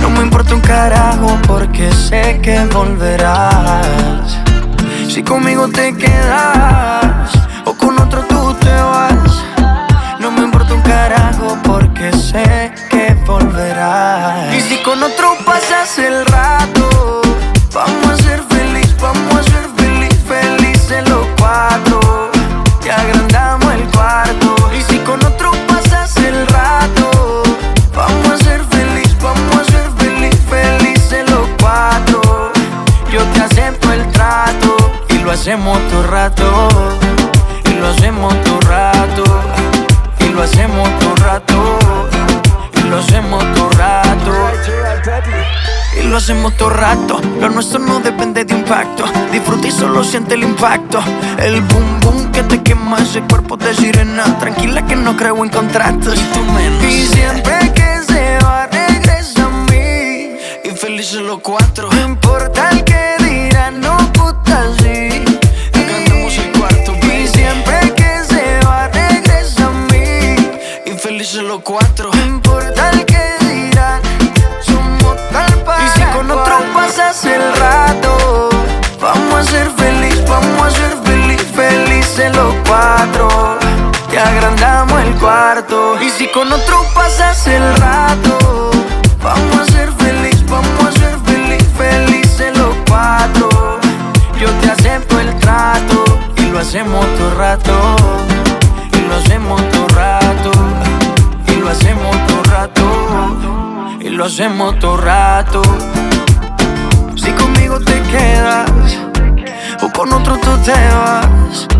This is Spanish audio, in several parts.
No me importa un carajo porque sé que volverás. Si conmigo te quedas hacemos todo rato. Y lo hacemos todo rato. Y lo hacemos todo rato. Y lo hacemos todo rato. Y lo hacemos todo rato. Lo nuestro no depende de impacto. Disfruta y solo siente el impacto. El boom boom que te quema ese cuerpo de sirena. Tranquila que no creo en contratos. Y tú menos. Y siempre que se va, regresa a mí. Y felices los cuatro. Te agrandamos el cuarto. Y si con otro pasas el rato, vamos a ser feliz, vamos a ser feliz, felices los cuatro. Yo te acepto el trato y lo hacemos todo rato. Y lo hacemos todo rato. Y lo hacemos todo rato. Y lo hacemos todo rato. Si conmigo te quedas o con otro tú te vas.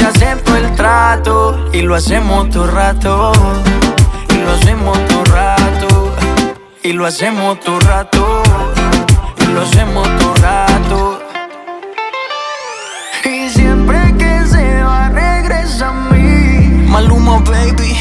te acepto el trato y lo hacemos tu rato. Y lo hacemos tu rato. Y lo hacemos tu rato. Y lo hacemos tu rato. Y siempre que se va regresa a mí. Maluma, baby.